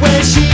where she